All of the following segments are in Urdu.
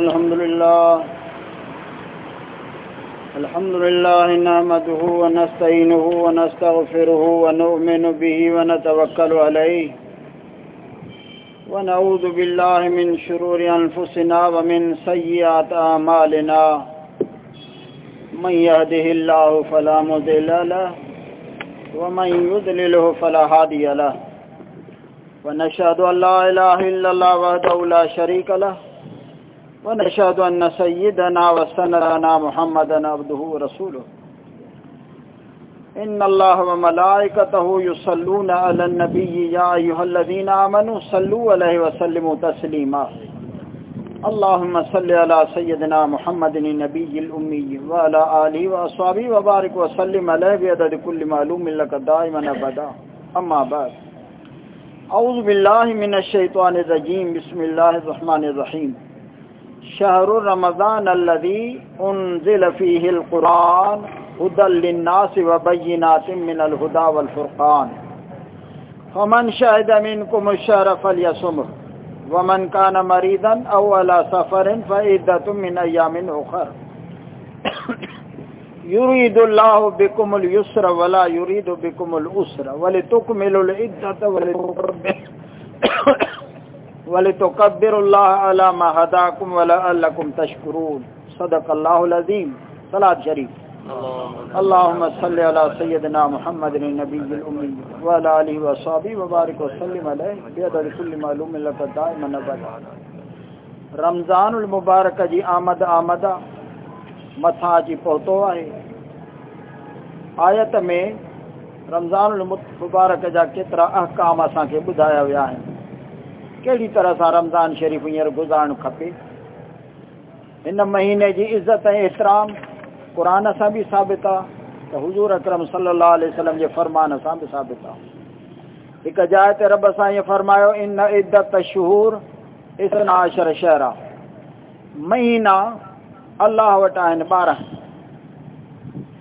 الحمد لله الحمد لله نعمده ونستعينه ونستغفره ونؤمن به ونتوكل عليه، ونعوذ بالله من شرور أنفسنا ومن سيئات أعمالنا. من يهده الله فلا مضل له، ومن يضلله فلا هادي له. ونشهد أن لا إله إلا الله وحده لا شريك له. ونشهد أن سيدنا وسندنا محمدا عبده ورسوله. إن الله وملائكته يصلون على النبي يا أيها الذين آمنوا صلوا عليه وسلموا تسليما. اللهم صل على سيدنا محمد النبي الأمي وعلى آله وأصحابه وبارك وسلم عليه بعدد كل معلوم لك دائما أبدا. أما بعد. أعوذ بالله من الشيطان الرجيم. بسم الله الرحمن الرحيم. شهر رمضان الذي أنزل فيه القرآن هدى للناس وبينات من الهدى والفرقان. فمن شهد منكم الشهر فليصمه ومن كان مريضا أو على سفر فعدة من أيام أخر يريد الله بكم اليسر ولا يريد بكم الأسر ولتكملوا العدة ولتكملوا وَلِتُقَبِّرُ اللَّهَ عَلَى مَا هَدَاكُمْ وَلَأَلَّكُمْ تَشْكُرُونَ صدق اللہ العظیم. صلاة شریف. اللہم صلی علی سیدنا محمد نبی الامی وعلا علیہ وصحابی وبارک وسلم علیہ. بیدر کل معلوم لکا دائما نبدا رمضان المبارک جی آمد آمدہ مسا جی پہتوا ہے آیت میں رمضان المبارک جا کترا احکام اساں کے بدھایا ہوا ہے. کیڑی طرح سا رمضان شریف یار گزارن کھپے۔ ان مہینے جی عزت احترام قرآن سے بھی ثابت ہے حضور اکرم صلی اللہ علیہ وسلم کے فرمان سے بھی ثابت ہے ایک جایت رب سے یہ فرمایا ان عدت شہور اسنا عشر شہرہ مہینہ اللہ وٹا ہے بارہ۔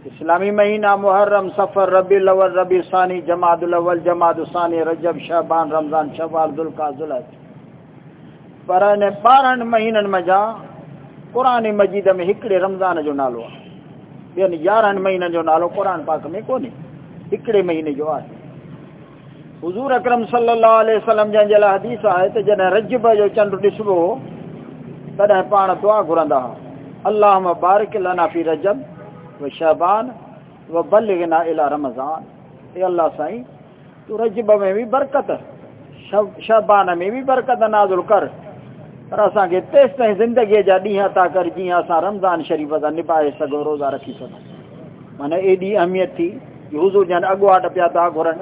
اسلامی مہینہ محرم سفر ربی الاول، ربی ثانی، جماعت الاول، جماعت ثانی، رجب شہبان رمضان، شوال ذوالقعدہ پرن بارن مہینن مجا قرآن مجید میں ہکڑے رمضان جو نالو یعنی یارن مہینن جو نالو قرآن پاک میں کونے ہکڑے مہینے جو آئے حضور اکرم صلی اللہ علیہ وسلم جن جلا حدیث آئے تو جن رجب جو چند ڈسبو تدہ پان دعا گھرندہ اللہم بارک لنا فی رجب. و شعبان و بلغنا الى رمضان۔ اے اللہ سائیں، تو رجب میں بھی برکت شعبان میں بھی برکت نازل کر۔ پر اساں کے تیس تائیں زندگی جا ڈیہاں تا کر جیہاں اساں رمضان شریف دا نبائے سگو، روزہ رکھی سنا مانا ایڈی اہمیت تھی کہ حضور جان اگواٹ پیا تا گھرن۔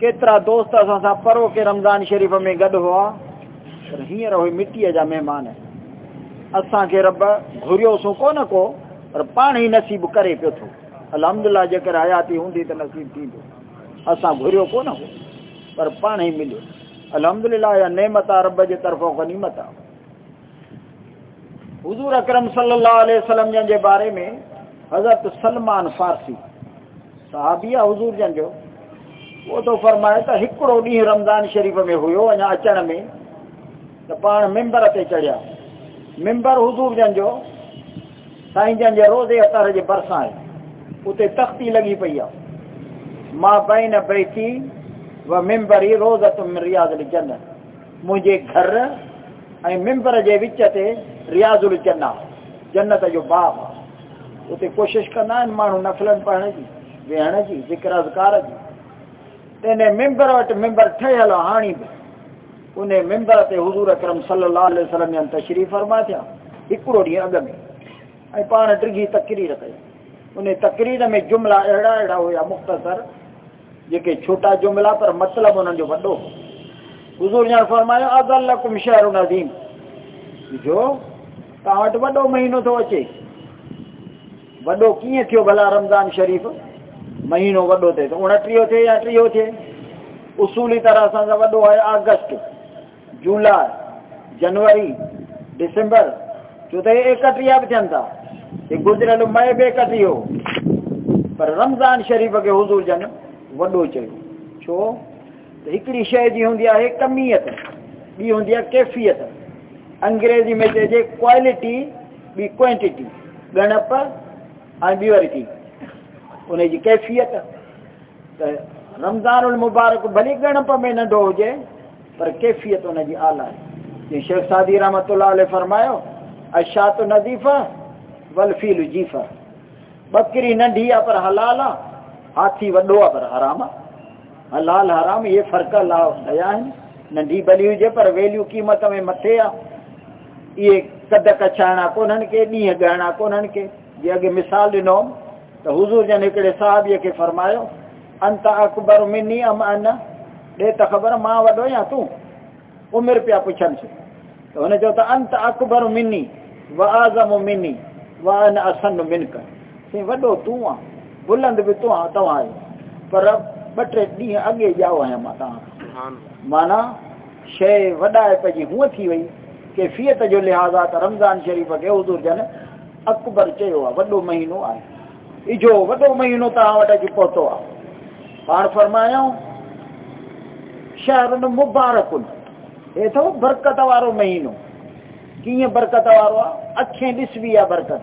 کترا دوست اساں سا پرو کے رمضان شریف میں گڈ ہوا۔ ہیر ہوئی مٹی جا مہمان ہے۔ اساں کے رب گھریو سو کو نہ کو پر پانی نصیب کرے پہ تو الحمدللہ جے کر آیاتی ہوندی تے نصیب تھی دو۔ اسا گھریو کو نہ ہو؟ پر پانی ملے۔ الحمدللہ یا نعمت رب جے طرف غنیمت حضور اکرم صلی اللہ علیہ وسلم جن جے بارے میں حضرت سلمان فارسی صحابیہ حضور جن جو، وہ تو فرمائے تا ہکڑو ڈی رمضان شریف میں ہوئے اچن میں۔ تو پان ممبر تے چڑھیا۔ ممبر حضور جن جو سائن جان جے روزے اتر جے برساں اتے تختی لگی پئی ما بین بیتی و ممبری روزہ من ریاض الجنہ۔ مجھے گھر اے ممبر جے وچ تے ریاض الجنہ۔ جنت جو باغ اتے کوشش کرنا ان مانو نفلن پڑھنے جی ویہنا جی ذکر اذکار جی تینے ممبر وٹ ممبر ٹھہل ہانی انہیں ممبر تے حضور اکرم صلی اللہ علیہ وسلم تشریف فرما تھیا ایک روڑی اگ میں ۽ پاڻ ٽگهي تڪرير ڪئي. ان تڪرير ۾ جملا اهڙا اهڙا هئا مختصر جيڪي ڇوٽا جملا پر مطلب انهن جو وڏو نديم جو توهان وٽ وڏو مهينو ٿو اچي. وڏو ڪيئن ٿيو ڀلا رمضان شريف؟ مهينو وڏو ٿئي ته اڻٽيهه ٿئي يا ٽيهو ٿئي اصولي طرح سان وڏو آهي اگست جولاءِ جنوري ڊسمبر ڇو ته ايڪٽيهه به ٿين ٿا کہ گزرل میں بے کسی پر رمضان شریف کے حضور جن وڈو چیو چھو؟ تو ہکڑی شے جی ہوندی ہے کمیت بی ہوندی ہے کیفیت۔ انگریزی میں چے جے کوالٹی بی کوانٹیٹی گنپ ان بی انہی جی کیفیت۔ تو رمضان المبارک بھلی گنپ میں نہ ڈو جے، پر کیفیت انہی جی اعلی ہے۔ شیخ سعدی رحمتہ اللہ علیہ فرمایا اشاعت نظیفہ والفیل جیفا بکری ننڈیا پر حلالا ہاتھی وڈوا پر حراما حلال حرام یہ فرق لا دیا ہے ننڈی بلی ہوجائے پر ویلیو قیمت میں متے آ یہ قد کچانا کونن کے ڈیہ گانا کونن کے یہ اگے مثال ڈنو تو حضور جن ایکڑے صاحب یہ کہ فرمایا انت اکبر منی ام انا دے تا خبر ما وڈو یا تو عمر پیا پوچھن سے تو انہیں جو تا انت اکبر منی و اعظم منی ان اسن منڪ سائين وڏو تون آهي بلند به تون آهي توهان آهيو پر ٻه ٽي ڏينهن اڳي ڄائو آهيان مان توهان معنيٰ شيءِ وڏائي پنهنجي هونئن ٿي وئي ڪيفيت جو لحاظ آهي ته رمضان شريف کي حضور جن اڪبر چيو آهي وڏو مهينو آهي اجو وڏو مهينو توهان وٽ اچي پهتو آهي پاڻ فرمايون شهر مبارڪ هي اٿو برڪت وارو مهينو کیے برکت وارو؟ اکھیں دس بھی برکت۔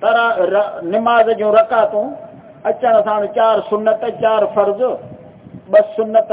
ترا نماز جو رکعتوں اچن سان چار سنت، چار فرض، بس سنت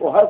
وہ ہر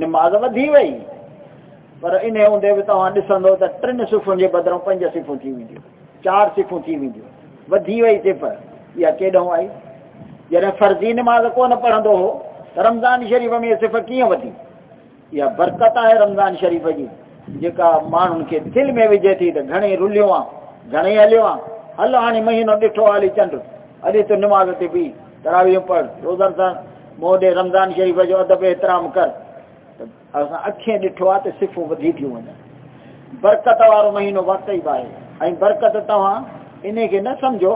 نماز ودھی وئی۔ پر ان ہوںسند ٹن صفوں کے بدر پنج سفوں تھی ویڈیو چار سفوں تھی ویڈیو بدی وی سفر یا کھڑوں آئی جن فرضی نماز کون پڑھ رمضان شریف میں یہ صفر کیوں ودی یا برکت ہے رمضان شریف کی جی مان کے دل میں وجے تھی تو گھنے رلو آ گھنے ہلو آ ہل ہاں مہینوں دھٹو حالی چنڈ ارے تو نماز تھی تراویوں پڑھ روزن بیوز مو رمضان شریف جو ادب احترام کر اسا اکھے ڈٹھو تے صرف ودھی تھی ونا برکت وارو مہینو واقعی بائے ائی برکت تواں انے کے نہ سمجھو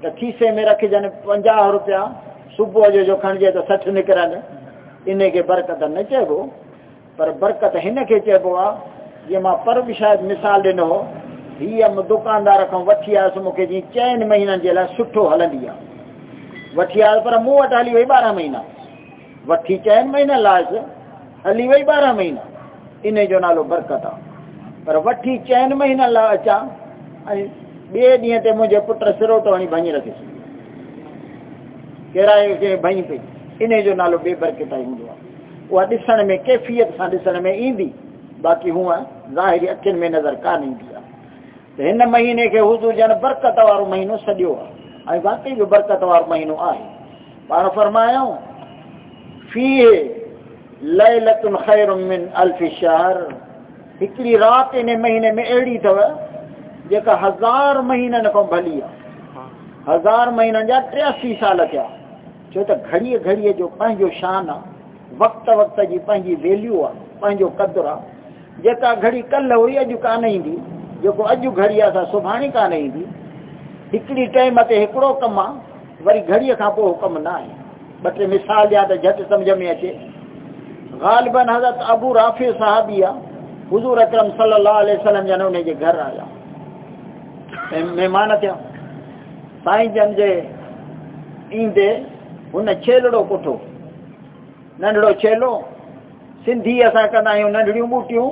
تے کھیسے میں رکھ جن 50 روپیا صبح جو جو کھنجے تو 60 نکرن انے کے برکت نہ چبو پر برکت ہن کے چبو آ، یہ ماں پر بھی شاید مثال ڈنو ہی ہم دکاندار کھوں وٹھی آس مکے جی چین مہینہ جے لا سٹھو ہلندی آ۔ وٹھی آس پر مو وٹ ہلی ہوئی 12 مہینہ۔ وٹھی چین مہینہ لاس ہلی وی بارہ مہینہ، انہیں جو نالو برکت آ پر وٹھی چین مہینہ لا اچا بے ڈی تے مجھے پٹ سروٹو ہنی بھائی رکھے کرائے کے بھائی پہ، انہیں جو نالو بے برکت آئی ہوں وہ ڈسن میں کیفیت سے ڈسن میں ایندی، باقی ہوا ظاہری اکھن میں نظر کا نہیں دیا۔ ہن مہینے کے حضور جن برکت وارو مہینو سڈیو آ واقعی جو برکت وارو مہینو آئے پار فرمایا فی لیلت خیر من الف شہر ہکڑی رات ان مہینے میں اڑی تھو جکا ہزار مہینہ نہ کو بھلی ہزار مہینہ جا 83 سال کیا۔ جو تا گھڑی گھڑی جو پنجو شان وقت وقت جی پنجی ویلیو آ پنجو قدر آ جکا گھڑی کل ہوئی اج کا نہیں دی، جکو اج گھڑی آ سبھانی کا نہیں دی۔ ہکڑی ٹائم تے ہکڑو کم آ وری گھڑی کا پو کم نہ ہے۔ بٹے مثال جا تا جھٹ سمجھ میں اچے ۾ اچي غالباً حضرت ابو رافي ساهبي آهي حضور اڪرم صلاح وسلم جن هن جي گهر آيا مهمان ٿيا سائين جن جي ايندي هن ڇيلڙو پٺو ننڍڙو ڇيلو سنڌي اسان ڪندا آهيون ننڍڙيون ٻوٽيون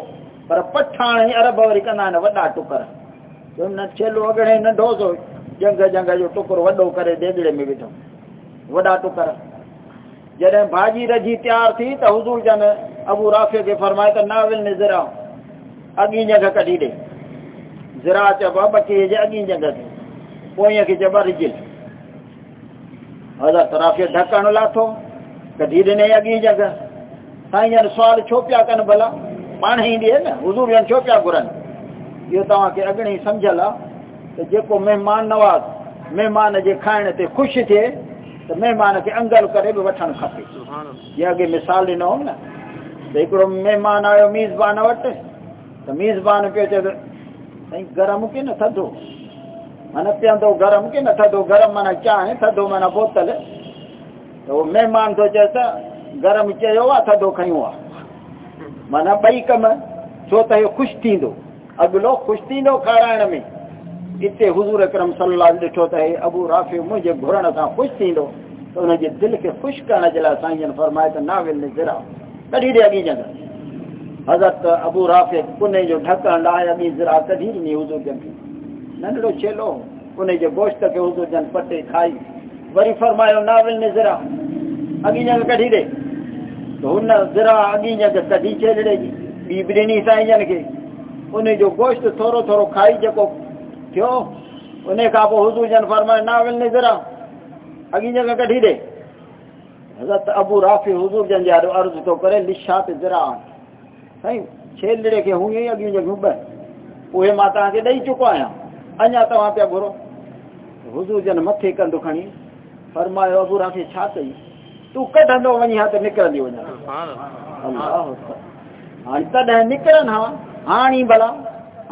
پر پٺاڻ ارب وري ڪندا آهن وڏا ٽڪر نه ڇيلو اڳڻي ننڍو سو جنگ جنگ جو ٽڪر وڏو ڪري ديڳڙي ۾ وڌو وڏا ٽڪر جدہ بھاجی رجی تیار تھی تو حضور جن ابو رافی کے فرمائے تو ناول نے ذرا اگی جگہ کٹی دے۔ زرا چبا بچے جے اگی جگہ تھی۔ پوئیں کی چبا رجل۔ حضرت رافع ڈھکن لاتو کٹی دے نے اگی جگہ۔ سائیں جن سوال چھوپیا کن بھلا، پان ہی دے نا۔ حضور جن چھوپیا گرن۔ یہ تمہاں کے اگنے سمجھلا۔ تو جے کو مہمان نواز، مہمان جے کھائنے تے خوش تھے تي مهمان کي انگل ڪري به وٺڻ کپي. جيئن اڳي مثال ڏنو نه ته هڪڙو مهمان آيو ميزبان وٽ ته ميزبان پيو چئي ته سائين گرم ڪه نه ٿڌو؟ معنيٰ پيئندو گرم ڪه نه ٿڌو؟ گرم معنيٰ چانهه ٿڌو معنيٰ بوتل. ته اهو مهمان ٿو چئي ته گرم چيو آهي ٿڌو کيون آهي معنيٰ ٻئي ڪم ڇو ته اهو خوش ٿيندو. اڳلو خوش ٿيندو کارائڻ ۾ اتنے حضور اکرم صلی اللہ علیہ ڈٹھو تے ابو رافع مجھے گھرن سے خوش تھیندو تو انہاں جے دل کے خوش کرنا جلا سائیں فرمائے تے ناول نے ذرا کڈی دے اگی جا حضرت ابو رافع کنے جو ڈھکن لایا اگے ذرا کڈی نہیں حضور جن ننڈو چلو کنے جو گوشت کے حضور جن پٹے کھائی وری فرمایا ناول نے ذرا اگے جا کڈی دے تو ہن ذرا اگے جا کڈی چلڑے جی بیبڑی نہیں جن کے انہیں جو گوشت تھوڑو تھوڑو کھائی جکو ٿيو ان کان پوءِ حضور جن فرمايو ناول ني ذرا. اڳي جڳهه ڪڍي ڏي حضرت ابو رافي حضور جن جا عرض ٿو ڪري ذرا سائين ڇيلڙي کي هونئن ئي اڳيون جڳهيون ٻه اهي مان توهان کي ڏيئي چڪو آهيان. اڃا توهان پيا گهرو. حضور جن مٿي ڪند کڻي فرمايو ابو رافي ڇا ڪئي تون ڪڍندو وڃي ها ته نڪرندي وڃان. نڪرن ها. هاڻي ڀلا.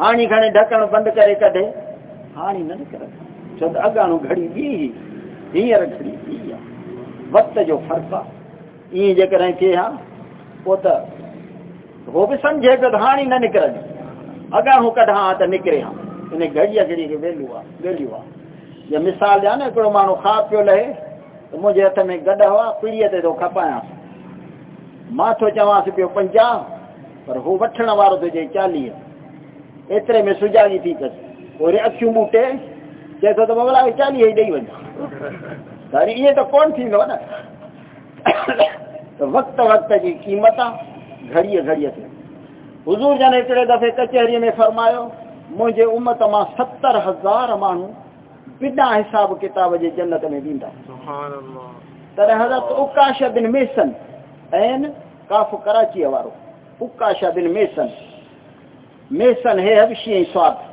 هاڻي کڻي ڍڪڻ بند ڪري ڪڍي ہانیی چھوڑ گڑی ہیری وقت فرق آ یہ ہاں وہ تو وہ بھی سمجھے پانی نہ نکرن اگانوں کڑا ہاں تو نکرے ہاں گھڑی آ یہ مثال ہے نا خواب پہ لے تو مجھے ہاتھ میں گد ہوا پیڑی سے تو کپائس ماتھ چواس پہ پنجہ پر وہ وٹن والوں تو چاہیے چالی میں سجاگ تھی کر reaction mute sai ka zama wala ita ne yayi dai wannan. Tare iya ta konti ne wannan. وقت وقت کی قیمت گھڑیے گھڑیے سے حضور جانے کرے دفعہ کچہری میں فرمایا مجھے امت ماں ستر ہزار مانو بنا حساب کتاب جے جنت میں دیندا تر حضرت اکاشا بن میسن این کاف کراچی وارو اکاشا بن میسن میسن ہے حبشی سواد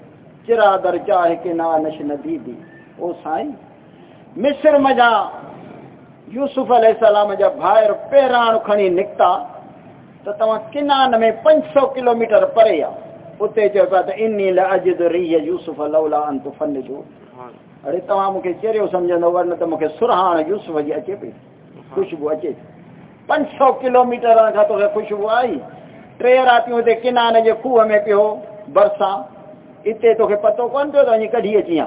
چرا در کے نا نش دی۔ او سائیں۔ مصر مجا یوسف علیہ السلام جا بھائر پیران کھنی نکتا۔ تو تمہاں کنان میں پنج سو کلومیٹر پرے آ۔ اتے چو پا انی لعجد ری یوسف لولا ان تفنجو۔ ارے تمہاں مکے چیرے سمجھنو ورنہ تو مکے سرحان یوسف جی اچے پی۔ خوشبو اچے۔ پنج سو کلومیٹر آنکھا تو خوشبو آئی۔ ٹرے راتیوں تے کنان جے خوہ میں پی ہو برساں۔ اتنے تو پتو کون پہ تو کڈھی اچیاں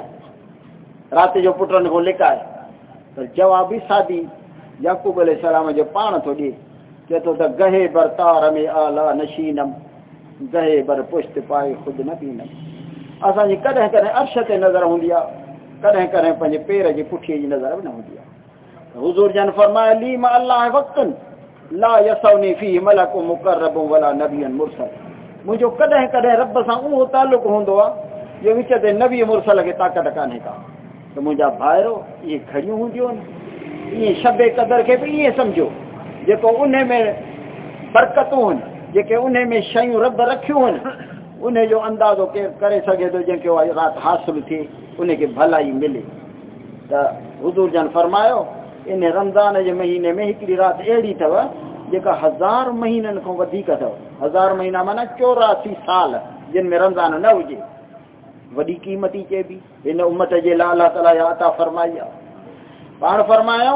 رات جو پٹن کو لکھا ہے جواب ہی سادی یعقوب علیہ السلام جو پان تو ڈی کہ تو تا گہے بر تار میں آلا نشینم گہے بر پشت پائے خود نہ پینم اساں جی کدہ کدہ عرش تے نظر ہوندیا کدہ کدہ پنج پیر جی پٹھی جی نظر نہ ہوندیا حضور جان فرمایا لی ما اللہ وقتن لا یسونی فی ملک مقرب ولا نبی مرسل مجھے کدہ کدہ رب سے وہ تعلق ہوندو یہ وچ تے نبی مرسل کے طاقت کانے کا تو مجھا بھائرو یہ کھڑی ہوندیوں یہ شب قدر کے بھی یہ سمجھو جو انہیں میں برکتوں ہن جو انہیں میں شیوں رب رکھیوں ہن انہیں جو اندازو کے کرے سکے تو جن کے رات حاصل تھی انہیں کے بھلائی ملے تا حضور جن فرمایا انہیں رمضان کے مہینے میں ایکڑی رات اڑی تھا جکا ہزار مہینن کو ودیک تھا ہزار مہینہ منا چوراسی سال جن میں رمضان نہ ہو وڈی قیمتی چے بھی۔ ان امت جے لا اللہ تعالی عطا فرمایا۔ پار فرمایا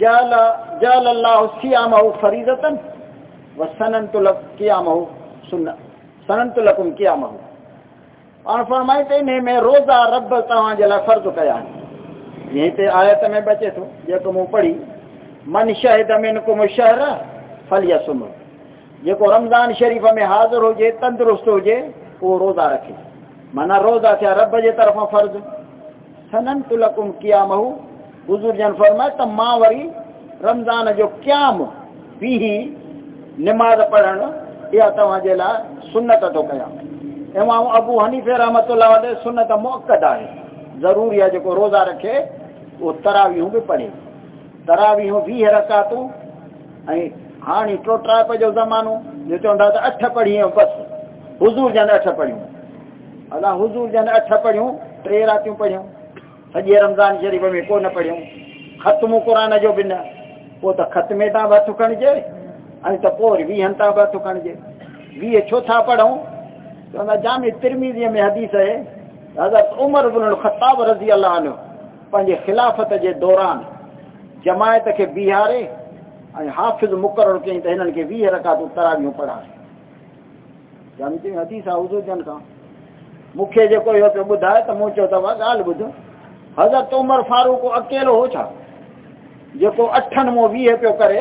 جال جال اللہ صیامہ فریضتا وسننت لک قیامہ سنن سننت لکم قیامہ اور فرمائے نے میں روزہ رب تاں جلا فرض کیا۔ یہی تے آیت میں بچے تو یہ تم پڑھی، من شہد منکم الشہر فلیصمہ جو رمضان شریف میں حاضر ہو جائے، تندرست ہو جائے، وہ روزہ رکھے۔ من روزہ کیا رب کے طرف فرض۔ سنن تلکم قیام ہو حضور جن فرمائے، تم ماوری رمضان جو قیام بھی نماز پڑھن، یا تمہاں لا سنت تو کیا امام ابو حنیف رحمۃ اللہ علیہ سنت موقع ہے ضروری ہے جو روزہ رکھے، وہ تراویوں بھی پڑھے۔ تراویوں بھی رکاتوں یعنی ہاں نہیں ٹو جو زمانو جو چونڈا تھا اٹھا پڑھی بس حضور جن اٹھا پڑھی ہوں حضور جن اٹھ پڑھی ہوں ٹرے راتیوں پڑھی سجے رمضان شریف میں کو نہ پڑھی ختم قرآن جو بنا وہ تو ختمے تا بات کھن جے ان تو پور بھی ہنتا بات کھن جے بھی چھو تھا پڑھوں تو نہ ترمذی میں حدیث ہے حضرت عمر بن الخطاب رضی اللہ عنہ پنج خلافت کے دوران جماعت کے بہارے حافظ مقرر کہیں تو انہوں کے بھی رکھا تو تراویوں پڑھا جانتی یعنی ہوں حدیث آوزو جن کا۔ مکھے جو کوئی ہو تو بدھائے تو مو چوتا وا گال بدھو۔ حضرت عمر فاروق کو اکیلو ہو چھا۔ جو کو اٹھن مو بھی ہے پیو کرے،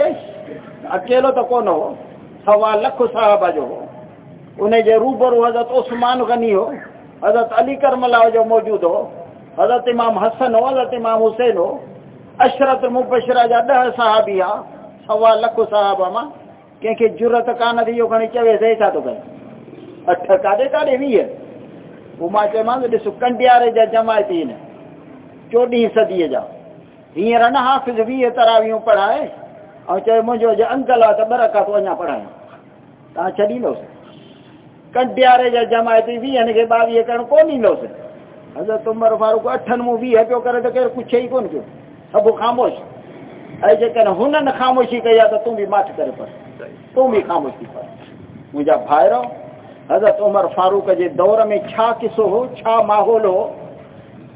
اکیلو تو کون ہو؟ سوا لکھ صحابہ جو ہو۔ انہیں جے روبرو حضرت عثمان غنی ہو، حضرت علی کرملا جو موجود ہو، حضرت امام حسن ہو، حضرت امام حسین ہو، اشرت مبشرہ جا دہ صحابیہ۔ سوا لکھ صاحب ہما کہ جرت کان تھی دیو گنی چوے سے ایسا تو گئی اٹھا کا دے کا دے بھی ہے۔ وہ ماچے ماں دے سکن دیا رہے جا جماعتین ہے چوڑی حصہ دیے جا۔ یہ رنا حافظ بھی ہے، تراویوں پڑھائے۔ اور چاہے مجھو جا انکل آتا برکات ونیا پڑھائے۔ تاں چلی لو سے۔ کنڈیا رہے جا جماعتی بھی ہے کہ باب یہ کرن کو نہیں لو سے۔ حضرت عمر فاروق اٹھن مو بھی ہے کیوں کرے تو کہ کچھ ہی کون کیوں؟ سب خاموش۔ ایسے کہ ہنن خاموشی کا یا تو تم بھی مات کرے پر۔ تم بھی خاموشی پر۔ مجھے بھائی رہو۔ حضرت عمر فاروق جی دور میں چھا کسو ہو، چھا ماحول ہو۔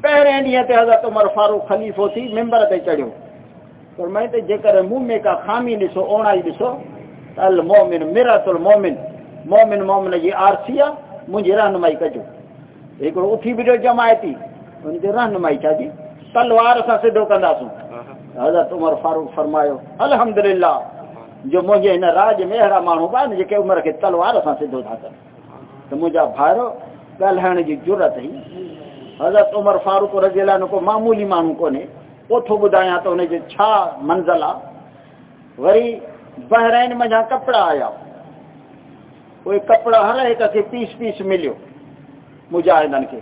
پہرے نہیں تے حضرت عمر فاروق خلیف ہوتی ممبر تے چڑھو پر میں تے جکر منہ میں کا خامی نسو اونا ہی نسو، المومن مرت المومن۔ مومن مومن جی آرسیا، مجھے رہنمائی کجو۔ ایک رو اتھی ویڈیو جمائی تھی ان کے رہنمائی چاہتی تلوار سا سدھو کنداسوں حضرت عمر فاروق فرمایو الحمدللہ، جو مجھے ان راج مہرا مانو با نے کہ عمر کے تلوار سان سدھو تھا دھاتا تو مجھا بھارو گلہن جی جرت ہی۔ حضرت عمر فاروق رضی اللہ عنہ کو معمولی مانو کو نے اوتھو بدایا تو انہیں جو چھا منزلا وری بحرین مجھا کپڑا آیا۔ کوئی کپڑا ہر ایک کے پیس پیس ملیو مجاہدن کے۔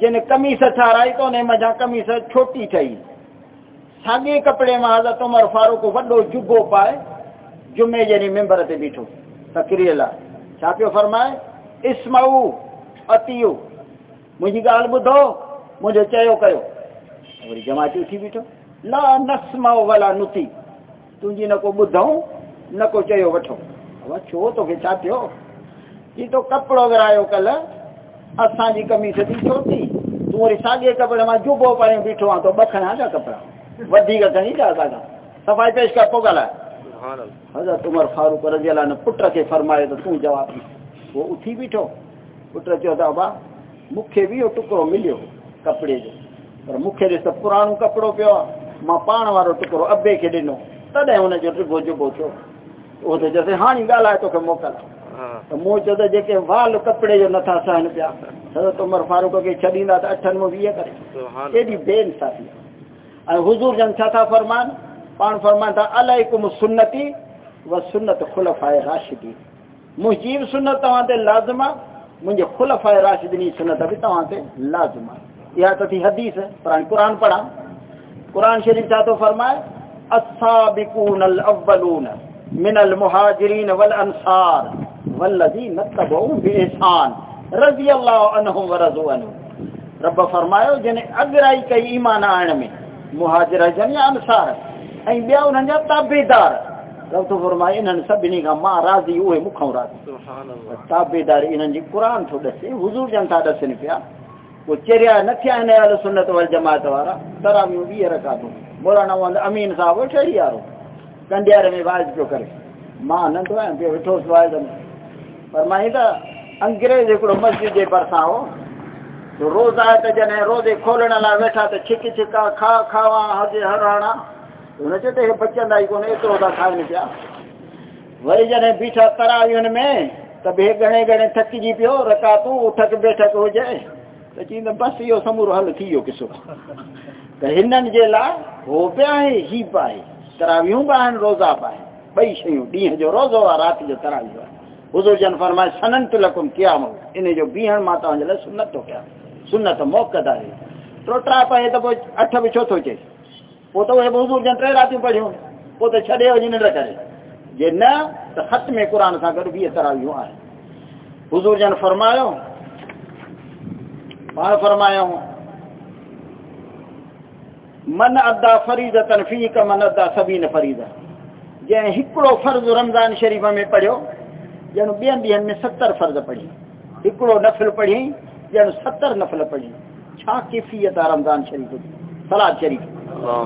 جن کمی سے ٹھہرائی تو انہیں مجھا کمی سے چھوٹی چاہیے ساڳي ڪپڙي مان حضرت عمر فاروڪ وڏو جگو پائي جمعي جڏهن ميمبر تي بيٺو تڪريءَ لاءِ. ڇا پيو فرمائي؟ اسمئو اتيو. منهنجي ڳالهه ٻڌو منهنجو چيو ڪيو. وري جماتي اٿي بيٺو. نه نسمئو ڀلا نتي. تنهنجي نه ڪو ٻڌئون نه ڪو چيو وٺو. ڇو توکي ڇا ٿيو؟ هي تو ڪپڙو ورايو ڪلهه اسان جي ڪميس ٿي ڇو ٿي تون وري ساڳي ڪپڙي مان جبو پائي بيٺو آهي تو ٻه کڻان ڇا ڪپڙا وڌيڪ کڻي ڇا اسان کان صفائي پيش ڪر پوءِ ڳالهائي. حضرت عمر فاروڪ رزي الا ني پٽ کي فرمايو ته تون جواب اهو اٿي بيٺو. پٽ چيو ته ابا مون کي به اهو ٽڪڙو مليو ڪپڙي جو. پر مون کي ڏس ته پراڻو ڪپڙو پيو آهي مان پاڻ وارو ٽڪڙو ابي کي ڏنو. تڏهن هن جو ٽبو جبو ٿيو. اهو ته چيوس هاڻي ڳالهائي توکي موڪل. ته مون چيو ته جيڪي وال ڪپڙي جو نٿا سهن پيا حضرت عمر فاروڪ کي ڇڏيندا ته اٺن ۾ ويهه ڪري. ايڏي بيئنسافي ۽ حضور جن تھا فرمان، پان فرمان تھا علیکم سنتی و سنت خلفائے راشدی مجیب جی سنت تمہاں تے لازمہ، مجھے خلفائے راشدینی سنت ابھی تمہاں تے لازمہ۔ یہ تھی حدیث ہے، قرآن قرآن پڑھا قرآن شریف تھا تو فرمائے، السابقون الاولون من المہاجرین والانصار والذین اتبعوا بإحسان رضی اللہ عنہم ورضوا عنہ رب فرمایا جنہیں اگرائی کئی ایمان آنے میں مہاجر جن یا انصار. ہیں بیا انہاں جا تابیدار. لو تو فرمائے انہاں سبنی کا ما راضی ہوئے مکھوں راضی. سبحان اللہ. تابیدار انہاں جی قرآن تو دسے. حضور جن تا دسے پیا. وہ چریا نہ تھیا نے اہل سنت والجماعت وارا. تراویح بھی رکعتوں مولانا وند امین صاحب وہ چڑی یارو. کنڈیار میں واز جو کرے. ماں نہ تو ہے بیٹھو سوال فرمائے تا انگریز کو مسجد دے پرسا ہو تو روز آئے تو جنے روزے کھولنے لا بیٹھا تو چھکی چھکا، کھا، کھاوا ہجے ہرانا۔ انہیں چاہتے ہیں بچہ دائی کو نہیں تو روزہ کھائے پیا۔ وہی جنے بیٹھا تراویوں میں تب یہ گھنے گھنے تھکی جی پیو رکا تو اٹھک بیٹھک ہو جائے۔ تو چیز بس یہ سمور حل تھی ہو کسو۔ تو ہنن جے لا، ہو پیا ہے، ہی پائے تراویوں باہن روزہ پائے بئی شیوں ڈیہ جو روزہ اور رات جو تراویوں حضور جن فرمائے سنن تلکم قیام ہو انہیں جو بیہن ماتا ہوں، جلے سنت تو قیام سنت موقع دا ہے تو ٹراپ تو اٹھ بھی چوتھو چے تو وہ جن ٹرے راتوں پڑھیو تو چھڑے ہو جن کرے جے نہ تو ختم قرآن سا کر بھی تراویح آئے حضور جن فرمایا وہاں فرمایا من ادا فریض تنفی من ادا سبین فریضہ جے فرض رمضان شریف میں پڑھو جن بین بین میں ستر فرض پڑھی ہکڑو نفل پڑھی جن ستر نفل پڑی۔ کیفیت رمضان شریف سلاد شریف۔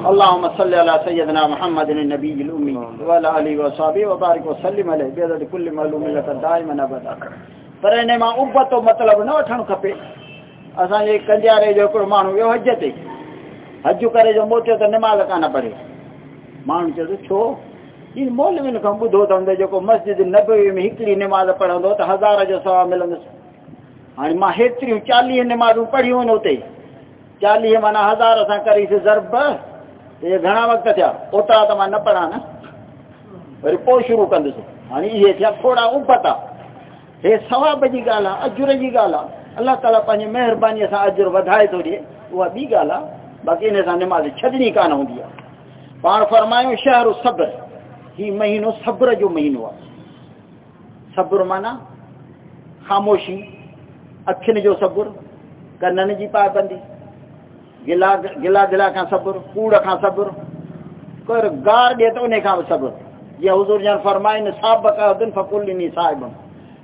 اللہم صلی علی سیدنا محمد النبی الامی۔ وعلا علی وصحبی وبارک وسلم علیہ۔ بیدد کل معلوم لکا دائما ابدا۔ پر انہیں ماں ابت و مطلب نہ وٹھن کھپے۔ اساں یہ کنجارے جو کو مانو ویو حج تے۔ حج کرے جو موتے تو نماز کانا پڑھے۔ مانو چے چھو۔ ان مولوی نے کم بدھو تندے جو کو مسجد نبوی میں ہکلی نماز پڑھندو تو ہزار جو ثواب ملندس ہاں ماں ہیتریوں چالیہ نمازوں پڑھیوں ہوتے چالیہ مانا ہزار سے کری سے ضرب۔ یہ گھنا وقت تھیا اوتا تا ماں نہ پڑھا نا۔ پر پو شروع کندے سے۔ ہاں یہ تھیا تھوڑا اوپتا اے ثواب جی گالا، اجر جی گالا۔ اللہ تعالی پنج مہربانی سا اجر ودھائے تو دے وہ بھی گالا، باقی نے سان نماز چھدنی کان ہوندی ہے پار فرمایو شہر الصبر۔ ہی مہینو صبر جو مہینو صبر مانا خاموشی۔ اکھن جو صبر کنن جی پابندی گلا گلا گلا کا صبر، کوڑ کا صبر، کر گار دے تو نے کا صبر۔ یہ حضور جان فرمائے نے صاحب بقا دن فقل نی صاحب۔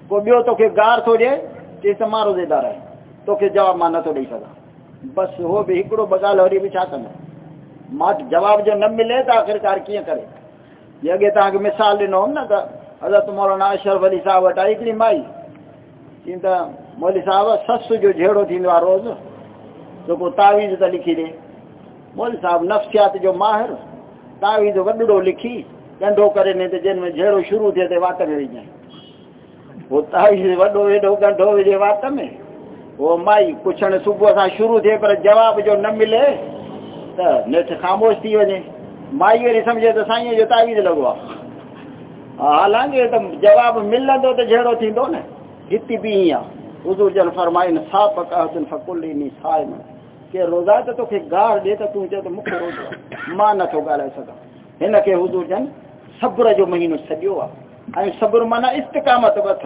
کو بیو تو کہ گار تو جے تے مارو دے دار ہے، تو کہ جواب ماننا تو نہیں سکا۔ بس ہو بھی ایکڑو بغال ہری بھی چھا کرنا مات جواب جو نہ ملے تا آخر کار کیا کرے۔ یہ اگے تا کہ مثال نہ ہم نہ حضرت مولانا اشرف علی صاحب اٹائی کلی مائی۔ چنتا مول صاحب سس جو جھیڑو تھی روز تو کو تعویز تا لکھی دے۔ مول صاحب، نفسیات جو ماہر تعویز وڈڑو لکھی ڈنڈو کرے نے تے جن میں جھیڑو شروع تھے تے وات میں ویجائیں وہ تعویز وڈو ویڈو گنڈو ویجے وات میں۔ وہ مائی پوچھنے صبح سا شروع تھے پر جواب جو نہ ملے، تا نیٹ خاموش تھی ونے مائی ویری سمجھے تو سائیں جو تعویز لگوا۔ حالانکہ تم جواب ملن تو تے جھیڑو تھی دو نا ہتی بھی ہاں حضور جن فرمائن سا پکا فکلی نی سائے کہ روزا تے تو کہ گار دے تے تو تے مکھ روزا ماں نہ تو گالے سدا ہن کہ حضور جن صبر جو مہینو سڈیو آ ان ہاں، صبر منا استقامت بت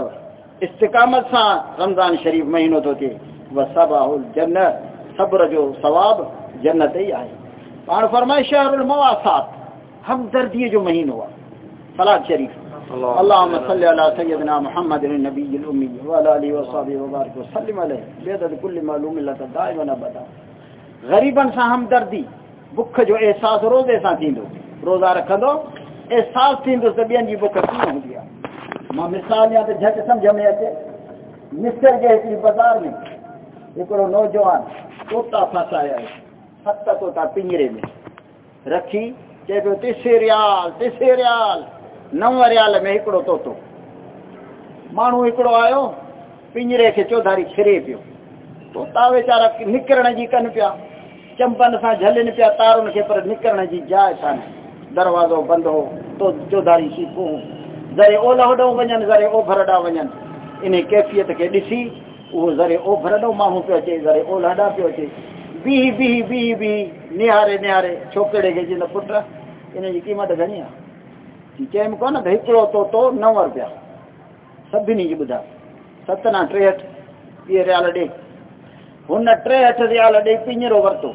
استقامت سا رمضان شریف مہینو تو تے وصباح الجنہ، صبر جو ثواب جنت ہی آئے پان فرمائے، شہر المواسات ہم جو مہینو ہوا۔ صلاح شریف۔ اللهم صل على سيدنا محمد النبي الامي وعلى اله وصحبه وبارك وسلم عليه. بيدد كل معلوم لا دائما ابدا غریبا سا ہمدردی بکھ جو احساس روزے سا تیندو. روزہ رکھندو احساس تیندو سے بیان جی بکھ کیوں ہو گیا؟ ما مثال یہاں تے جھٹ سمجھ میں اتے مصر جے تھی بازار میں. ایکڑو نوجوان کتا پھسا ہے. ستا کتا پنجرے میں. رکھی. کہ تو تیسے ریال تیسے ریال. نو ريال ۾ هڪڙو طوطو. ماڻهو هڪڙو آيو پنجري کي چوڌاري ڇري پيو. طوطا ويچارا نڪرڻ جي ڪن پيا. چمپن سان جهلن پيا تارن کي پر نڪرڻ جي جاءِ ڪانهي. دروازو بند هو تو چوڌاري سيپون زري اولهه ڏون وڃن زري اوڀر ڏانهن وڃن. ان ڪيفيت کي ڏسي اهو زري اوڀر ڏون ماڻهو پيو اچي زري اولهه ڏانهن پيو اچي. بيهه بيهه بيهه بيهه نهاري نهاري ڇوڪري کي چوندو پٽ ان جي قيمت گهڻي آهي چيم ڪونه ته هڪڙو طوطو نو رپيا. سڀني جي ٻڌا ستنا ٽيهٺ ويهه ريال ڏي هن ٽيهٺ ريال ڏي پنجرو ورتو.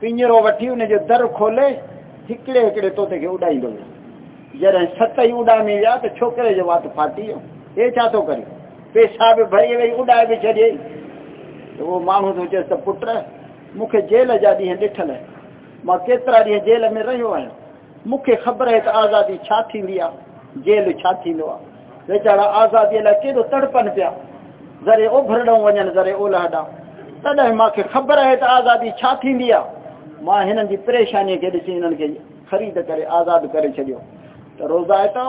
پنجرو وٺي هن جو در کولي هڪڙي هڪڙي طوطي کي اڏائيندو ويو جڏهن ست ئي اڏامي ويا ته ڇوڪري جو وات ڦاٽي ويو. هي ڇا ٿو ڪري؟ پيشاب ڀري وئي اڏائي به ڇڏيئي. ته اهو ماڻهو ٿو چئيس ته پٽ مون کي جيل جا ڏينهن ڏٺل. مان ڪيترا ڏينهن جيل ۾ رهيو آهيان مخر ہے تو آزادی جیل و آزادی کیسے تڑپن پہ جر ابھروں ون زرے اولادا تاکہ خبر ہے تو آزادی میں پریشانی کے خرید کر آزاد کر دوں تو روزہ اتنا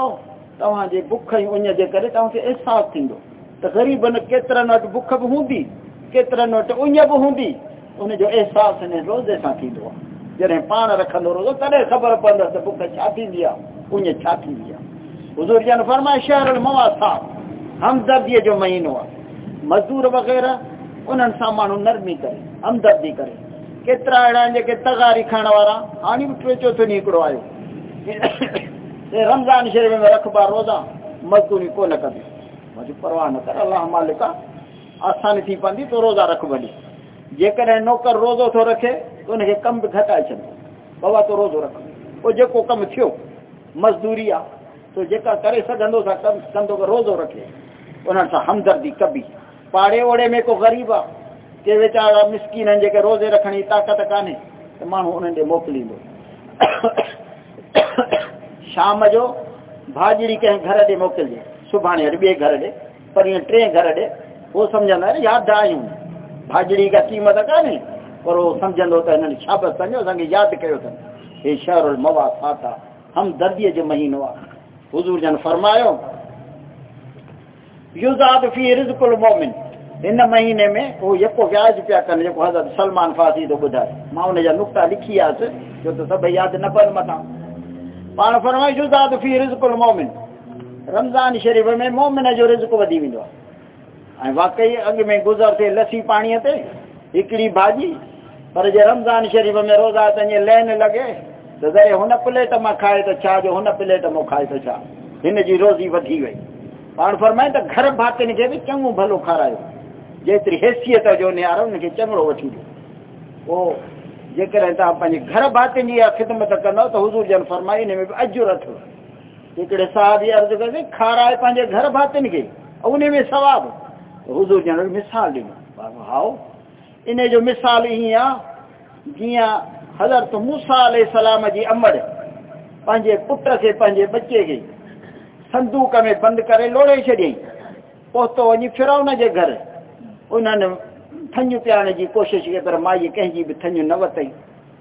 تاج بخیر احساس نہیں غریب کٹ بنی کن وٹ ائن بھی ہوں انجو احساس روزے سے جڑے پان رکھ رو تنے خبر پندس تے بک چھاتی دیا چھاتی حضور جان فرمائے شہر المواسا ہم درد جو مہین ہوا مزدور وغیرہ انہاں سامان نرمی کرے ہم کرے کترا اڑا جے کہ تغاری کھانا وارا بھی بٹوے چوتھو نہیں آئے رمضان شریف میں رکھبا روزہ مزدوری کو نہ کرے مجھے پرواہ نہ کر اللہ مالک آسانی تھی پاندی تو روزہ رکھ بلی جيڪڏهن نوڪر روزو ٿو رکي ته هن کي ڪم به گهٽائي ڇڏيو بابا تو روزو رک پوءِ جيڪو ڪم ٿيو مزدوري آهي تو جيڪا ڪري سگهندو سان ڪم ڪندو روزو رکي انهن سان همدردي ڪبي پاڙي اوڙي ۾ ڪو غريب آهي ڪي ويچارا مسڪن آهن جيڪي روزي رکڻ جي طاقت ڪانهي ته ماڻهو انهن ڏي موڪليندو شام جو ڀاڄڙي ڪنهن گهر ڏي موڪلجي سڀاڻي ٻئي گهر ڏي پرينهن ٽي گهر ڏي اهو سمجهندا آهن ياد آهيون بھاجڑی کا قیمت کانے پر وہ سمجھن ہوتا ہے، انہوں شابت سمجھو سنگے یاد کرو تھا۔ اے شہر الموا ساتا ہم دردی جو مہینو حضور جن فرمایو یزاد فی رزق المومن۔ ان مہینے میں وہ یکو ویاج پیا کرنے جو حضرت سلمان فارسی تو بدھائے۔ ماں انہیں جا نکتہ لکھی آس جو تو سب یاد نہ پر متا پان فرمائے، یزاد فی رزق المومن۔ رمضان شریف میں مومن جو رزق ودی ویندو۔ واقعی اگ میں گزرتے لسی پانی سے ایکڑی بھاجی، پر رمضان شریف میں روزہ لین لگے۔ تو یہ پلے میں کائے تو پلے میں کھائے تو ان جی روزی بدی وی پان فرمائیں تو گھر بات بھی چنو بھلو کارا جیتری حیثیت جو نیار ان کے چنڑو وی تم گھر باتین کی خدمت کر فرمائیے کار گھر بات کے ان میں سواد حضور جنرل مثال ڈنو ہاؤ انہیں جو مثال یہ جیا حضرت موسا علیہ السلام جی امر پانجے پٹ کے پانجے بچے کے صندوق میں بند کرے لوڑے چھڑی پہتو وی فرون کے گھر ان نے پیارنے کی جی کوشش کی پر مائی کہیں جی بھی تھن نہ وتیں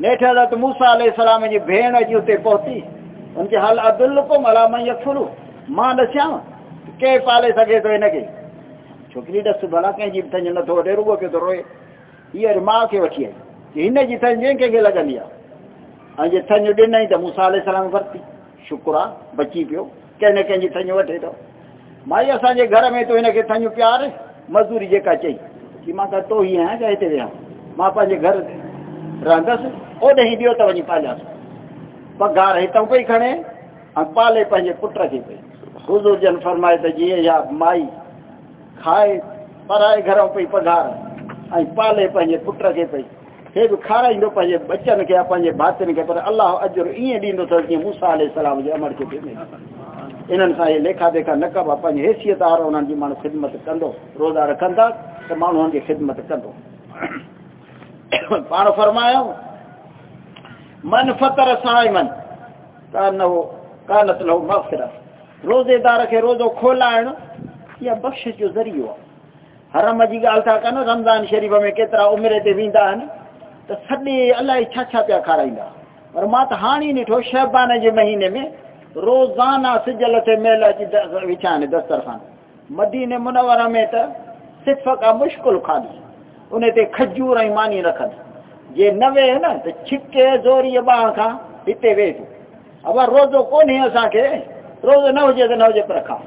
نیٹھ حضرت موسیٰ علیہ السلام جی بھین جی اتنے پہتی ان کے حال عدل کو ملا من ماں دسیاں کے پالے سکے تو انہاں کی۔ چھوکری دس بھلا کہیں جی تنج نہ تھوڑے روگو کے تو روئے۔ یہ ماں کے وٹھی آئی کہ ہن جی تنج کے کے لگا لیا۔ ان جی تنج دین نہیں تو موسیٰ علیہ السلام ورتی۔ شکرہ، بچی پیو۔ کہنے کہیں جی تنج وٹھے تو۔ مائی اساں جے گھر میں تو انہاں کے تنج پیار مزدوری جے کا چاہیے۔ کہ ماں کا تو ہی ہیں، کہتے ہیں ہاں۔ ماں پا جے گھر رہندس او نہیں بیو تو وہیں پالیا پا رہی تاں کوئی کھڑے ان پالے پنجے پٹر کی پئی حضور جن فرمائے تے جی یا مائی کھائے پرائے گھروں پہ پگار ان پالے پنجے پٹر کی پئی ہی بھی کھارائی دو بچن کے پنجے بھاتن کے پر اللہ اجر ایے دیندو تو کہ موسی علیہ السلام جو امر کے ان انہن سا یہ لیکھا دیکھا نقب پنجے حیثیت آر ان کی مان خدمت کندو روزہ رکھندا تے مان ہن جی خدمت کندو پانو فرمایا من فطر سائمن کانو کانت لہو مغفرہ. روزے دار کے روزو کھولا ہے نا، یا بخش جو ذریعہ حرم جی گال تھا رمضان شریف میں کترا عمرے تے ویندا ہے تے سڈے اللہ اچھا اچھا پیا کھارائندا اور ما تا ہانی نہیں ٹھو شہبانے جے جی مہینے میں روزانہ سجل تے میلہ جی وچانے دسترخوان. مدینے منورہ میں تے صرف کا مشکل کھا دی. انہیں تے کھجور ایمانی رکھن۔ یہ نوے ہے نا تو چھکے زوری باہ کا ہتے وے تو۔ اب روزو کون ہے اسا کے؟ روزو نہ ہوجے تے نہ ہوجے پر کھا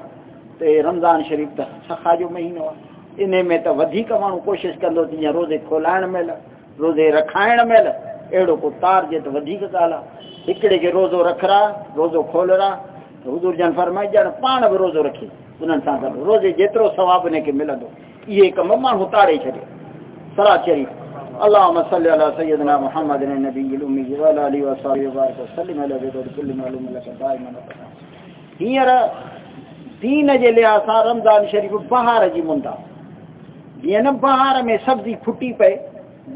تے رمضان شریف تا سخا جو مہینہ ہے انے میں تا ودھی کمانو کوشش کندو تی روزے کھولائن میں روزے رکھائن میں اڑو کو تار جے تو ودھی گالا ہکڑے کے روزو رکھرا، روزو کھولرا۔ حضور جان فرمائے جان پان بھی روزو رکھی۔ انہاں سان روزے جترو ثواب نے کے ملندو۔ یہ کم ماں تارے چھڑے صلاة شریف اللهم صل على سيدنا محمد النبي الأمي وعلى آله وصحبه وبارك وسلم. على بدر كل معلوم لك دائما ہیر تین جے لیا سا رمضان شریف بہار جی مندا. یہ بہار میں سبزی پھٹی پے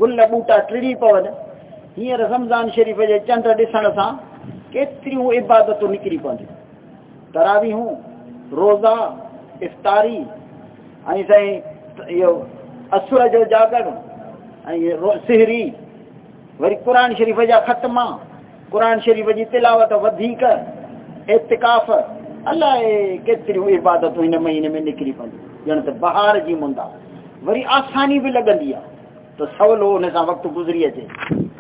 گل بوٹا ٹری پون ہیر رمضان شریف جے چند ڈسن سا کیتریوں عبادت نکری پوندی تراوی روزہ، افطاری ائیں سائیں اسورا جو جاگڑ سہری وری قرآن شریف جا ختمہ قرآن شریف جی تلاوت ودھیک اعتکاف. اللہ کیتری عبادت ہوئی مہینے میں نکری پندی جن یعنی تو بہار جی مندا. وری آسانی بھی لگندی ہے تو سولو ان سا وقت گزری اچے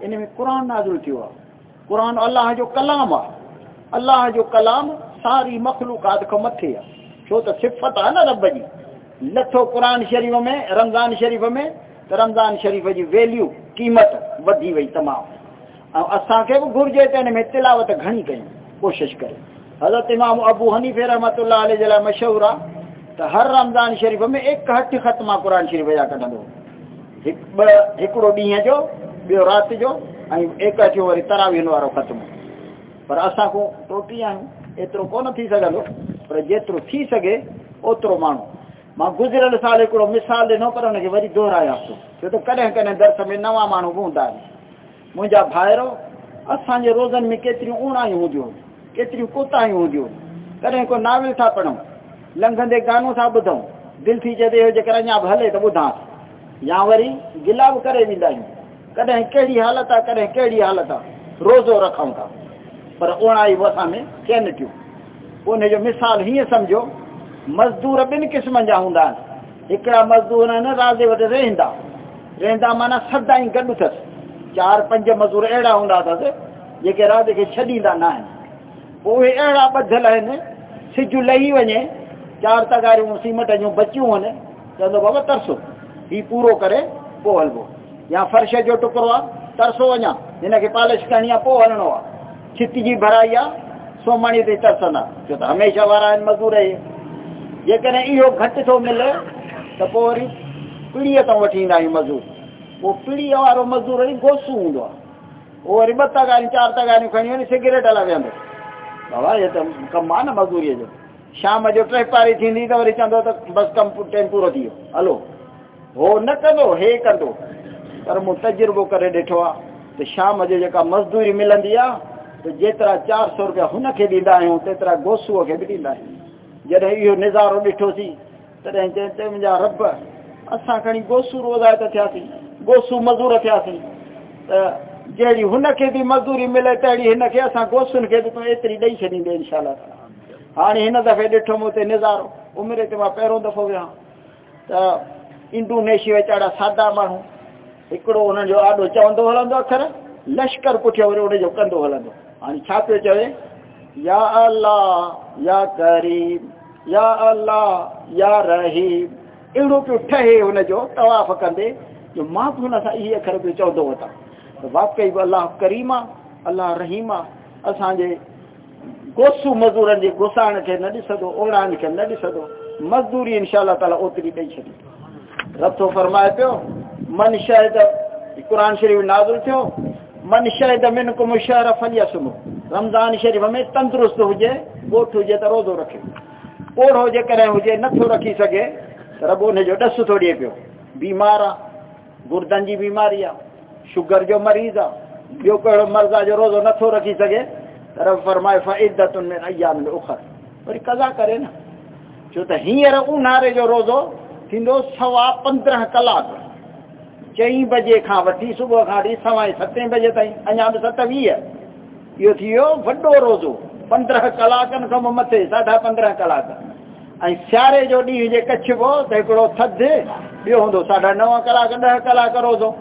ان میں قرآن نازل تھی قرآن اللہ جو کلام آ اللہ جو کلام ساری مخلوقات کو متھے آ چھو تو صفت آ نا رب جی۔ لتھو قرآن شریف میں، رمضان شریف میں، تو رمضان شریف جی ویلیو قیمت ودھی وئی تمام۔ اور اساں کے بھی گھرجے تو ان میں تلاوت گھنی کریں کوشش کریں حضرت امام ابو حنیف رحمۃ اللہ علیہ جلا مشہور تو ہر رمضان شریف میں ایک ہٹ ختمہ قرآن شریف جا کھو ایک ڈی جو ٻيو رات جو ۽ ايڪهٺيون وري تراويهن وارو ختم پر اسان ڪو ٽوٽي آهيون ايترو ڪونه ٿي سگهندو پر جيترو ٿي سگهي اوترو ماڻهو مان گذريل سال هڪڙو مثال ڏنو پر هن کي وري دوهراياسين ڇو ته ڪڏهن ڪڏهن درس ۾ نوان ماڻهو به هوندا آهن منهنجا ڀائرو اسان جي روزن ۾ ڪيتريون اڻايون هونديون ڪيتريون ڪوتايون هونديون ڪڏهن ڪو ناول ٿا پڙهون لنگهندي گانو ٿا ٻڌون دل ٿي چئي جيڪر اڃا به هلي ته ٻڌان يا وري گلا به ڪري ويندا آهيون کدیں کیڑی حالت آ کدیں کہڑی حالت آ روزو رکھوں تھا پر اوڑائی وسا میں کین ٹیو انہیں جو مثال ہی سمجھو مزدور بن قسم جا ہوں ایکڑا مزدور آن رازے وٹ رہندا رہندا مانا سدا ہی گڈ تھس چار پنج مزدور اڑا ہوں تھس جے رازے کے چھڈیندا نہ ہیں وہ اڑا بدھل ہیں سج لئی ونے چار تگاری مصیبت جو بچیوں نے چندو بابا ترسو ہی پورو کرے پو ہلبو يا فرش جو ٽڪڙو آهي ترسو وڃان هن کي پالش ڪرڻي آهي پوءِ هلڻو آهي ڇت جي ڀرائي آهي سوماڻي تي ترسندا. ڇو ته هميشه وارا آهن مزدور اهي. جيڪڏهن اهو گهٽ ٿو ملي ته پوءِ وري پيڙهيءَ تان وٺي ايندا آهيون مزدور. پوءِ پيڙهيءَ وارو مزدور وري گوسو هوندو آهي اهو وري ٻه تگاريون چار تگاريون کڻي وڃي سگريٽ هلائي ويهندو. بابا اهو ته ڪم آهي نه مزدوريءَ جو. شام جو ٽي پاري ٿيندي ته وري چوندو ته بس ڪم ٽيم پورو ٿي ويو. هلو. هو نه ڪندو هي ڪندو پر مون تجربو ڪري ڏٺو آهي ته شام جو جيڪا مزدوري ملندي آهي ته جيترا چار سؤ رپيا هن کي ڏيندا آهيون تيترا گوسوءَ کي به ڏيندا آهيون. جڏهن اهو نظارو ڏٺوسين تڏهن منهنجا رب اسان کڻي گوسو روزائي ته ٿياسين گوسو مزور ٿياسين. ته جهڙي هن کي به مزدوري ملي تهڙي هن کي اسان گوسن کي به تون ايتري ڏيئي ڇڏيندي انشا هاڻي هن دفعي ڏٺم هتي نظارو عمر تي مان پهريون دفعو ويان ته انڊونيشيا اهڙا سادا ماڻهو ایکڑ ان آدو چلر لشکر پوٹ ہل پہ چے کریم یا رحیم اڑو پو ٹہ طواف کرے جو اخر پہ چوبی وت واقعی اللہ کریم اللہ رحیم آسان گوسو مزدور کے گسائن کے نہڑانے کے نہوری ان شاء اللہ تعالیٰ اوتری دے چی رتوں فرمائے پی من شاید قرآن شریف نازل تھو من شاید من کو مشاعرہ فلیا سنو رمضان شریف میں تندرست ہوجے گوٹ ہوجے تو روزو رکھے اور ہوجے کرے ہوجے نہ تھو رکھی سکے رب نے جو ڈس تھوڑی پیو بیمار گردن جی بیماری آ شوگر جو مریض آ جو کڑو مرض جو روزو نتھو رکھی سکے رب فرمائے فعدت من ایام الاخر پر قضا کرے نا جو تو ہیئر اونارے جو روزو تھندو سوا پندرہ کلاک چی بجے کا ویٹ صبح کا سوائے ست بجے تین اچھا تو ست وی یہ وز پندرہ کلاک مت ساڑا پندرہ کلا سیارے جو کچھ وہ توڑو تھوب ساڑھا نو کلاک دہ کلاک روزوں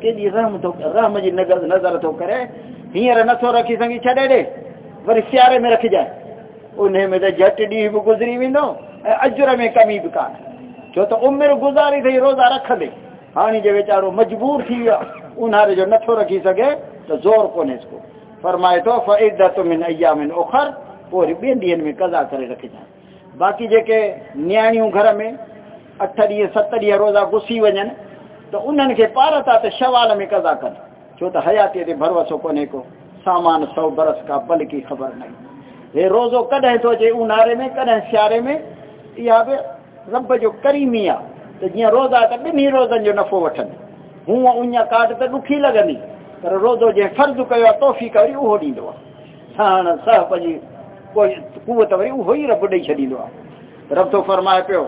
کی رحم تو، رحم کی نظر نظر تو کرو رکھے سن چڑے دے وی سیارے میں رکھ جائیں ان میں تو جھٹ ڈی گزری وجر میں کمی بھی کان چھو تو امر گزاری تھی، روزہ رکھ دے۔ ہانی جو بیچارو مجبور تھی گیا انہارے جو نٹھو رکھی سکے تو زور کو اس کو؟ فرمائے تو فعدت من ایام اخر پوری بین دین میں قضا کرے رکھے جائیں۔ باقی جے کہ نیانیوں گھر میں اٹھڑی ستڑی روزہ گسی وجن، تو انہن کے پارتا تو شوال میں قضا کر۔ چھو تو حیاتی دے بھروسو کونے کو سامان سو برس کا بل کی خبر نہیں۔ یہ روزوں کدہ تو جے انارے میں کدہ سیارے میں یہ رب جو کریمیا تو جی روزہ تو بنی روزن جو نفو وٹن ہوں انیا کاٹ تو دکھی لگنی پر روزو جے فرض کیا توفیق وری اوہ ڈیندو سان سہ پجی کوئی قوت وری اوہ ہی رب ڈئی چھڈیندو رب تو فرمائے پیو،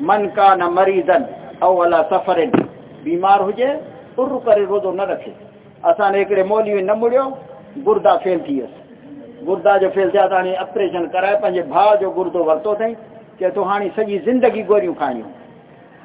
من کان مریضن او سفر بیمار ہوجے ار کرے روزو نہ رکھے۔ اساں نے ایکڑے مولوی نہ مڑیو، گردہ فیل تھیس گردا جو فیل تھیا تانی اپریشن کرائے پنجے بھا جو گردو ورتو تھیں کہ تو ہانی سجی زندگی گوریوں کھانیوں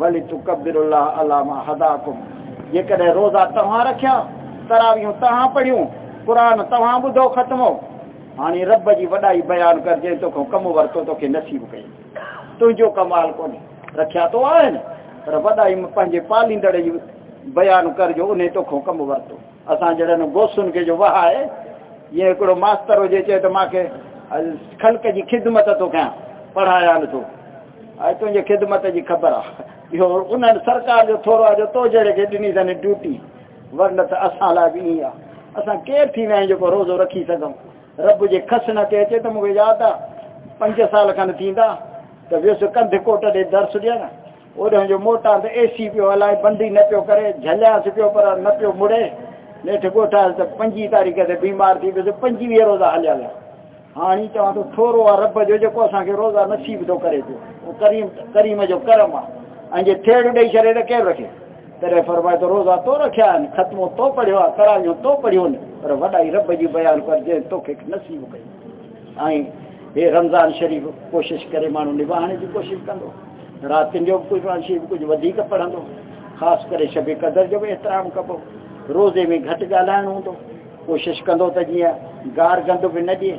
ولی تکبر اللہ علامہ ہداکم. یہ کرے روزہ تہاں رکھیا تراویوں تہاں پڑھیوں، قرآن تہاں بدھو ختمو. ہانی رب جی وڈائی بیان کر جے تو کم ورتو تو کہ نصیب کئی تو کمال کو نہیں رکھیا تو آئے نا. پر وڈائی پنجے پالیندڑے جی بیان کر جو، انہیں تو کم ورتو. اساں جڑے گوسن کے جو وہ ہے، یہ ایکڑو ماستر ہو جے چے تو ماں کے خلق جی خدمت تو کہاں، پڑھایا نہ تو آئے تو یہ خدمت جی خبر ہے اهو انهن سرڪار جو ٿورو آهي جو تو جهڙي کي ڏني اٿن ڊيوٽي ورن ته اسان لاءِ به ائين آهي اسان ڪير ٿيندا آهيون جيڪو روزو رکي سگهون رب جي کس نه تي اچي ته مون کي ياد آهي پنج سال کن ٿيندا ته ويس ڪنڌ ڪوٽ ڏي درس ڏين اوڏي جو موٽا ته اي سي پيو هلائي بندي نه پيو ڪري جهلياس پيو پر نه پيو مڙي نيٺ ڳوٺايس ته پنجين تاريخ تي بيمار ٿي ويس پنجويهه روزا هليا ويا هاڻي چوان ٿو ٿورو آهي رب جو جيڪو اسان کي روزا نصيب ٿو ڪري پيو اهو ڪريم ڪريم جو ڪرم آهي انجے تھیڑ ڈے شرے رکھے رکھے؟ تیرے فرمائے تو روزہ تو رکھیا ان ختمو تو پڑھیو کرانیو تو پڑھیو پر وڈائی رب جی بیان کر دے تو کہ نصیب کئی آئیں یہ رمضان شریف، کوشش کرے مانو نباہنے جی کوشش کندو۔ رات جو کچھ قرآن شریف کچھ ودیق پڑھندو، خاص کرے شب قدر جو احترام کبو روزے میں گھٹ گالائن ہوں کوشش کندو تا جیا گار گند بھی نہ دیئے۔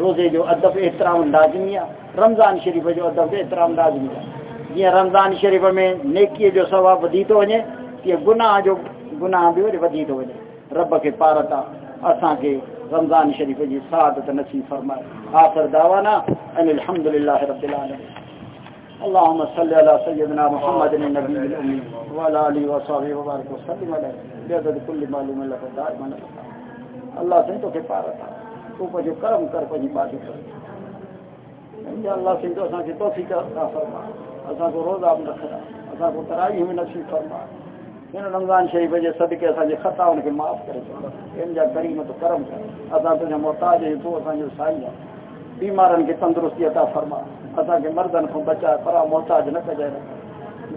روزے جو ادب احترام لازمی ہے، رمضان شریف جو ادب احترام لازمی ہے۔ جی رمضان شریف میں نیکی جو ثواب تو وجے کہ گناہ جو گناہ بھی ہوئے ودیت ہونے۔ رب کے پارتا اساں کے رمضان شریف جی سعادت نصیب فرمائے۔ آخر دعوانا ان الحمدللہ رب العالمین۔ اللهم صل على سيدنا محمد النبي الأمي وعلى آله وصحبه وبارك وسلم عليه بعدد كل معلوم لك دائما اللہ سے تو کفارہ تھا تو کو جو کرم کر کو جی بات کر۔ انشاءاللہ سے تو اساں کی توفیق عطا فرما اساں کو روزہ آپ رکھنا اساں کو ترائی ہمیں نصیب فرما ان رمضان شریف جے صدقے اساں جے خطا ان کے معاف کرے ان جا کریم تو کرم کر اساں تو محتاج ہے تو اساں جو سائی ہے بیمارن کے تندرستی عطا فرما۔ اساں کے مردن کو بچا، پرا محتاج نہ کجے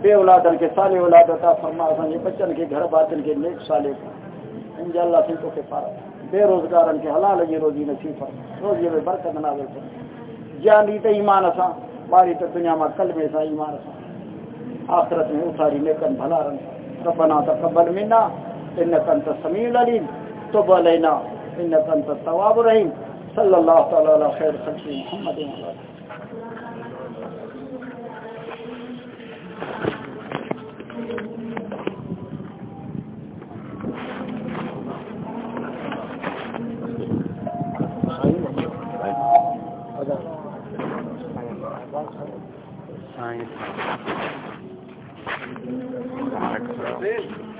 بے اولادن کے سالے اولاد عطا فرما۔ اساں کے بچن کے گھر باتن کے نیک سالے ان جا اللہ سے تو کے پارا۔ بے روزگارن کے حلال یہ روزی نصیب فرما۔ روزی میں برکت نازل کر جان ایمان اساں باری تو دنیا میں کل میں سائی مار آخرت میں اتاری لیکن بھلا رنگ ربنا تقبل منا انك انت السميع العليم تب علينا انك انت التواب الرحيم صلى الله تعالى على خير خلق محمد وعلى اله Thank. science. Excellent.